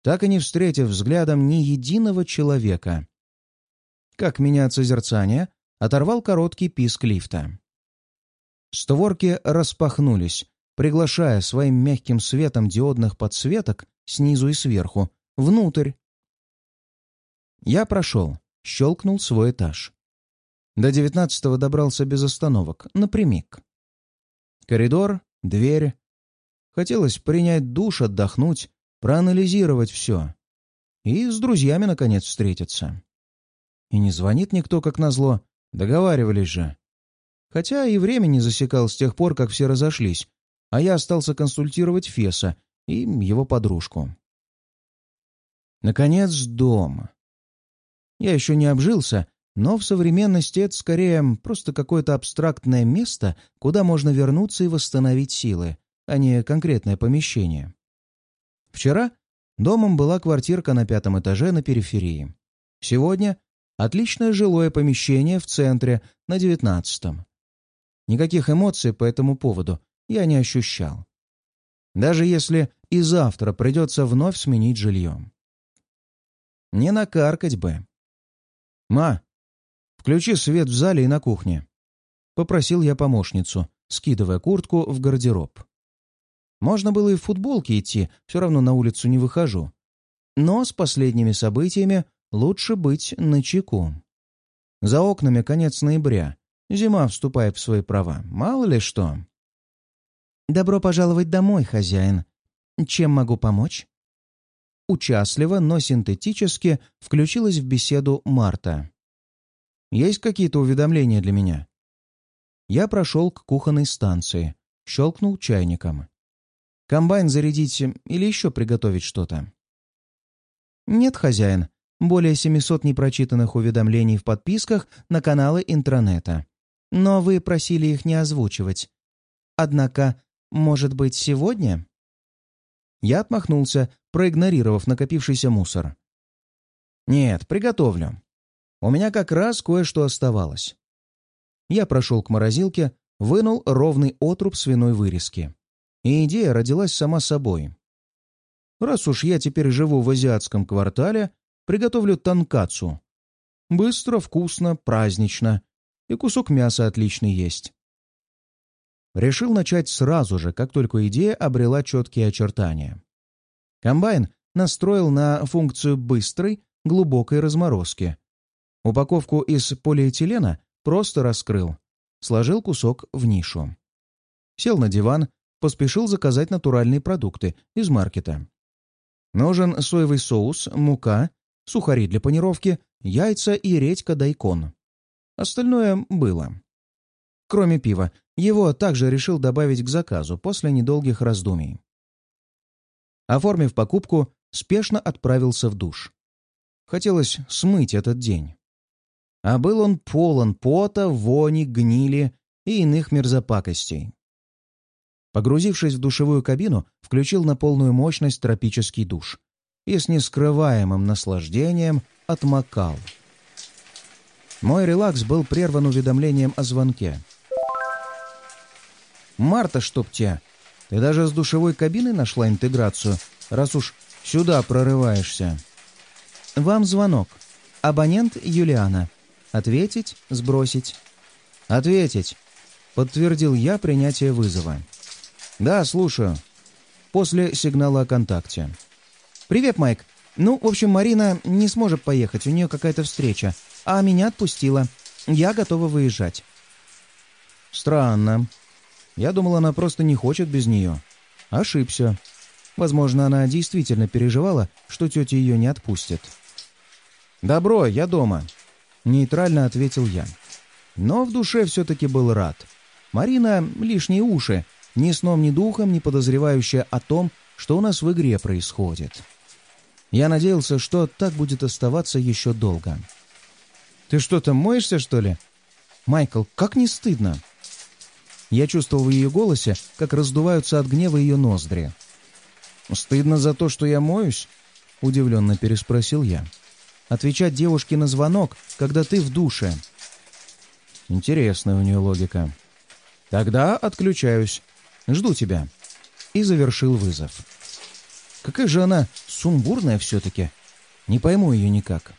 так и не встретив взглядом ни единого человека. Как меня от созерцания оторвал короткий писк лифта. Створки распахнулись, приглашая своим мягким светом диодных подсветок снизу и сверху внутрь. Я прошел, щелкнул свой этаж. До девятнадцатого добрался без остановок, напрямик. Коридор, дверь. Хотелось принять душ, отдохнуть, проанализировать все. И с друзьями, наконец, встретиться. И не звонит никто, как назло. Договаривались же. Хотя и время не засекал с тех пор, как все разошлись, а я остался консультировать Феса и его подружку. Наконец, дом. Я еще не обжился, но в современности это скорее просто какое-то абстрактное место, куда можно вернуться и восстановить силы, а не конкретное помещение. Вчера домом была квартирка на пятом этаже на периферии. Сегодня отличное жилое помещение в центре на девятнадцатом. Никаких эмоций по этому поводу я не ощущал. Даже если и завтра придется вновь сменить жилье. Не накаркать бы. «Ма, «Включи свет в зале и на кухне», — попросил я помощницу, скидывая куртку в гардероб. Можно было и в футболке идти, все равно на улицу не выхожу. Но с последними событиями лучше быть начеку. За окнами конец ноября. Зима вступает в свои права. Мало ли что. «Добро пожаловать домой, хозяин. Чем могу помочь?» Участливо, но синтетически включилась в беседу Марта. Есть какие-то уведомления для меня?» Я прошел к кухонной станции, щелкнул чайником. «Комбайн зарядить или еще приготовить что-то?» «Нет, хозяин. Более 700 непрочитанных уведомлений в подписках на каналы интранета. Но вы просили их не озвучивать. Однако, может быть, сегодня?» Я отмахнулся, проигнорировав накопившийся мусор. «Нет, приготовлю. У меня как раз кое-что оставалось. Я прошел к морозилке, вынул ровный отруб свиной вырезки. и идея родилась сама собой. Раз уж я теперь живу в азиатском квартале, приготовлю танкацу. Быстро, вкусно, празднично. И кусок мяса отличный есть. Решил начать сразу же, как только идея обрела четкие очертания. Комбайн настроил на функцию быстрой, глубокой разморозки. Упаковку из полиэтилена просто раскрыл, сложил кусок в нишу. Сел на диван, поспешил заказать натуральные продукты из маркета. Нужен соевый соус, мука, сухари для панировки, яйца и редька-дайкон. Остальное было. Кроме пива, его также решил добавить к заказу после недолгих раздумий. Оформив покупку, спешно отправился в душ. Хотелось смыть этот день. А был он полон пота, вони, гнили и иных мерзопакостей. Погрузившись в душевую кабину, включил на полную мощность тропический душ и с нескрываемым наслаждением отмокал. Мой релакс был прерван уведомлением о звонке. «Марта, чтоб тебя! Ты даже с душевой кабины нашла интеграцию, раз уж сюда прорываешься!» «Вам звонок. Абонент Юлиана. Ответить, сбросить». «Ответить», — подтвердил я принятие вызова. «Да, слушаю. После сигнала о контакте». «Привет, Майк. Ну, в общем, Марина не сможет поехать, у нее какая-то встреча, а меня отпустила. Я готова выезжать». «Странно. Я думал, она просто не хочет без нее. Ошибся. Возможно, она действительно переживала, что тетя ее не отпустит». «Добро, я дома», — нейтрально ответил я. Но в душе все-таки был рад. Марина — лишние уши, ни сном, ни духом не подозревающая о том, что у нас в игре происходит. Я надеялся, что так будет оставаться еще долго. «Ты что то моешься, что ли?» «Майкл, как не стыдно!» Я чувствовал в ее голосе, как раздуваются от гнева ее ноздри. «Стыдно за то, что я моюсь?» — удивленно переспросил я. «Отвечать девушке на звонок, когда ты в душе». Интересная у нее логика. «Тогда отключаюсь. Жду тебя». И завершил вызов. Какая же она сумбурная все-таки. Не пойму ее никак.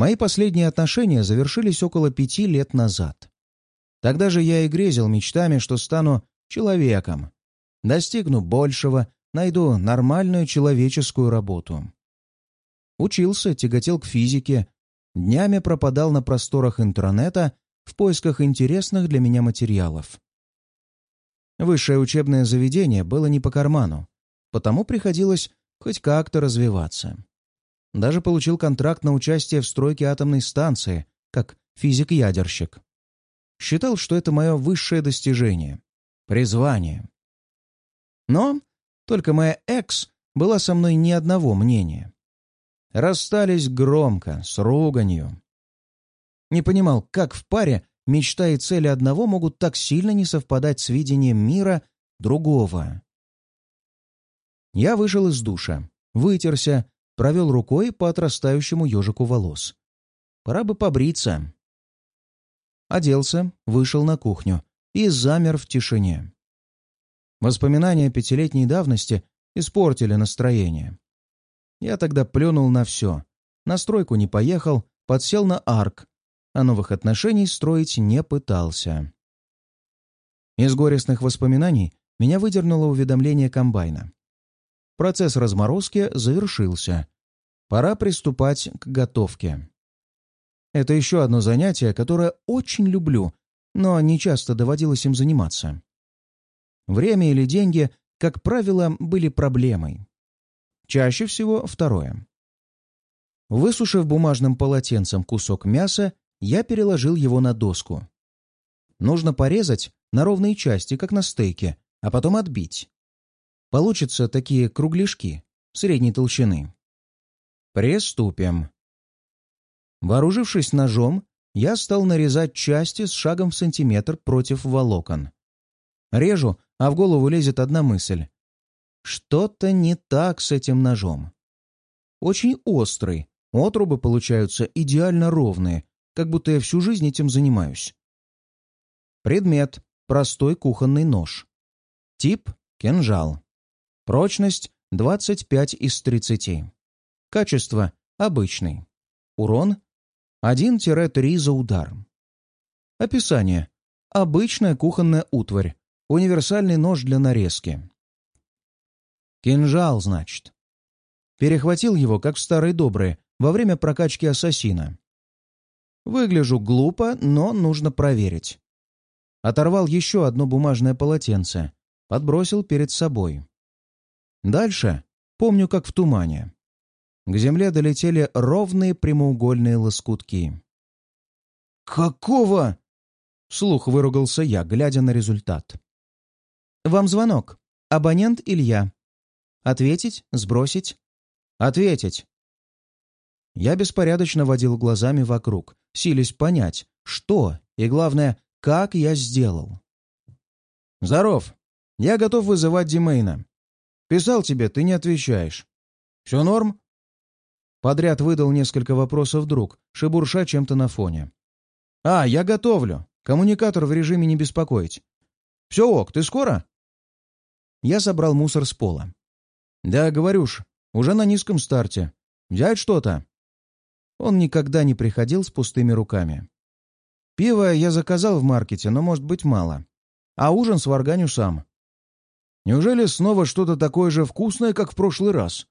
Мои последние отношения завершились около пяти лет назад. Тогда же я и грезил мечтами, что стану человеком. Достигну большего, найду нормальную человеческую работу. Учился, тяготел к физике, днями пропадал на просторах интернета в поисках интересных для меня материалов. Высшее учебное заведение было не по карману, потому приходилось хоть как-то развиваться. Даже получил контракт на участие в стройке атомной станции, как физик-ядерщик. Считал, что это мое высшее достижение, призвание. Но только моя экс была со мной ни одного мнения. Расстались громко, с руганью. Не понимал, как в паре мечта и цели одного могут так сильно не совпадать с видением мира другого. Я вышел из душа, вытерся, провел рукой по отрастающему ежику волос. Пора бы побриться. Оделся, вышел на кухню и замер в тишине. Воспоминания пятилетней давности испортили настроение. Я тогда плюнул на все. На стройку не поехал, подсел на арк, а новых отношений строить не пытался. Из горестных воспоминаний меня выдернуло уведомление комбайна. Процесс разморозки завершился. Пора приступать к готовке. Это еще одно занятие, которое очень люблю, но не часто доводилось им заниматься. Время или деньги, как правило, были проблемой. Чаще всего второе. Высушив бумажным полотенцем кусок мяса, я переложил его на доску. Нужно порезать на ровные части, как на стейке, а потом отбить. Получатся такие кругляшки средней толщины. Приступим. Вооружившись ножом, я стал нарезать части с шагом в сантиметр против волокон. Режу, а в голову лезет одна мысль. Что-то не так с этим ножом. Очень острый, отрубы получаются идеально ровные, как будто я всю жизнь этим занимаюсь. Предмет — простой кухонный нож. Тип — кинжал. Прочность — 25 из 30. Качество — обычный. Урон — 1-3 за удар. Описание. Обычная кухонная утварь. Универсальный нож для нарезки. Кинжал, значит. Перехватил его, как в старые добрые, во время прокачки ассасина. Выгляжу глупо, но нужно проверить. Оторвал еще одно бумажное полотенце, подбросил перед собой. Дальше помню, как в тумане. К земле долетели ровные прямоугольные лоскутки. «Какого?» — вслух выругался я, глядя на результат. «Вам звонок. Абонент Илья. Ответить? Сбросить?» «Ответить!» Я беспорядочно водил глазами вокруг, силясь понять, что и, главное, как я сделал. «Здоров. Я готов вызывать Димейна. Писал тебе, ты не отвечаешь. Все норм?» Подряд выдал несколько вопросов друг, шебурша чем-то на фоне. «А, я готовлю. Коммуникатор в режиме не беспокоить. Все ок, ты скоро?» Я собрал мусор с пола. «Да, говорюш, уже на низком старте. Взять что-то?» Он никогда не приходил с пустыми руками. «Пиво я заказал в маркете, но может быть мало. А ужин сварганю сам. Неужели снова что-то такое же вкусное, как в прошлый раз?»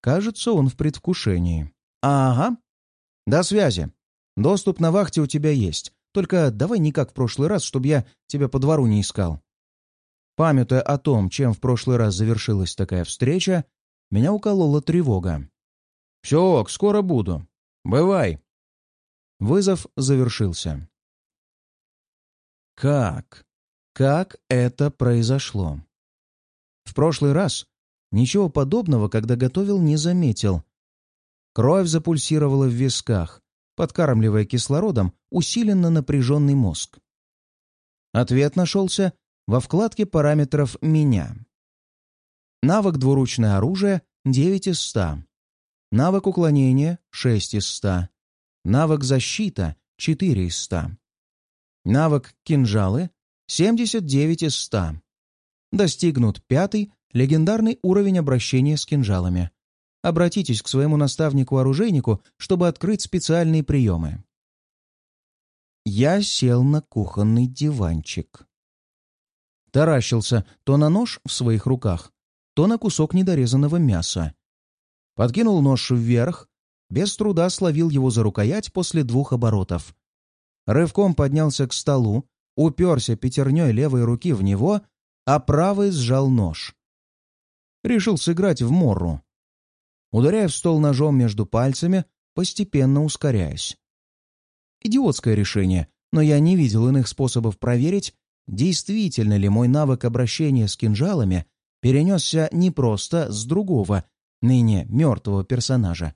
Кажется, он в предвкушении. «Ага. До связи. Доступ на вахте у тебя есть. Только давай не как в прошлый раз, чтобы я тебя по двору не искал». Памятуя о том, чем в прошлый раз завершилась такая встреча, меня уколола тревога. «Все ок, скоро буду. Бывай!» Вызов завершился. Как? Как это произошло? В прошлый раз ничего подобного, когда готовил, не заметил. Кровь запульсировала в висках, подкармливая кислородом усиленно напряженный мозг. Ответ нашелся во вкладке параметров «Меня». Навык двуручное оружие 9 из 100. Навык уклонения — 6 из 100. Навык защита — 4 из 100. Навык кинжалы — 79 из 100. Достигнут пятый легендарный уровень обращения с кинжалами. Обратитесь к своему наставнику-оружейнику, чтобы открыть специальные приемы. Я сел на кухонный диванчик. Таращился то на нож в своих руках, то на кусок недорезанного мяса подкинул нож вверх, без труда словил его за рукоять после двух оборотов. Рывком поднялся к столу, уперся пятерней левой руки в него, а правой сжал нож. Решил сыграть в морру. Ударяя в стол ножом между пальцами, постепенно ускоряясь. Идиотское решение, но я не видел иных способов проверить, действительно ли мой навык обращения с кинжалами перенесся не просто с другого, ныне мертвого персонажа,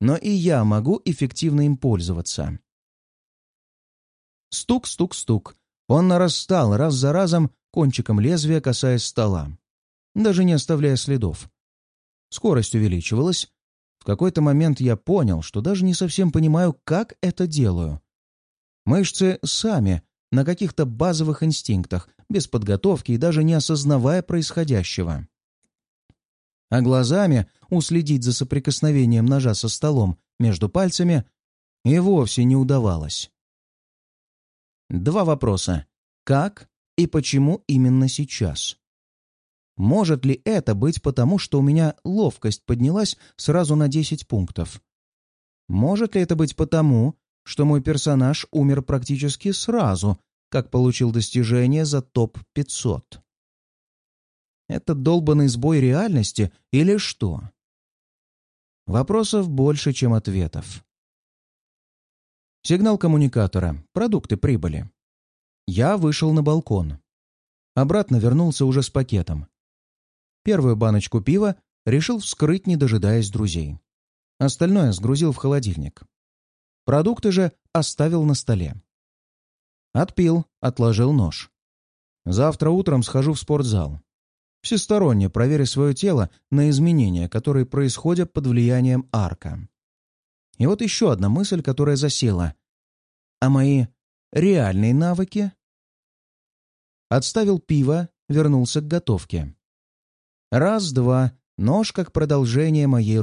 но и я могу эффективно им пользоваться. Стук-стук-стук. Он нарастал раз за разом, кончиком лезвия касаясь стола, даже не оставляя следов. Скорость увеличивалась. В какой-то момент я понял, что даже не совсем понимаю, как это делаю. Мышцы сами, на каких-то базовых инстинктах, без подготовки и даже не осознавая происходящего а глазами уследить за соприкосновением ножа со столом между пальцами и вовсе не удавалось. Два вопроса. Как и почему именно сейчас? Может ли это быть потому, что у меня ловкость поднялась сразу на 10 пунктов? Может ли это быть потому, что мой персонаж умер практически сразу, как получил достижение за топ-500? Это долбанный сбой реальности или что? Вопросов больше, чем ответов. Сигнал коммуникатора. Продукты прибыли. Я вышел на балкон. Обратно вернулся уже с пакетом. Первую баночку пива решил вскрыть, не дожидаясь друзей. Остальное сгрузил в холодильник. Продукты же оставил на столе. Отпил, отложил нож. Завтра утром схожу в спортзал всесторонне проверя свое тело на изменения, которые происходят под влиянием арка. И вот еще одна мысль, которая засела. А мои реальные навыки. Отставил пиво, вернулся к готовке. Раз-два, нож как продолжение моей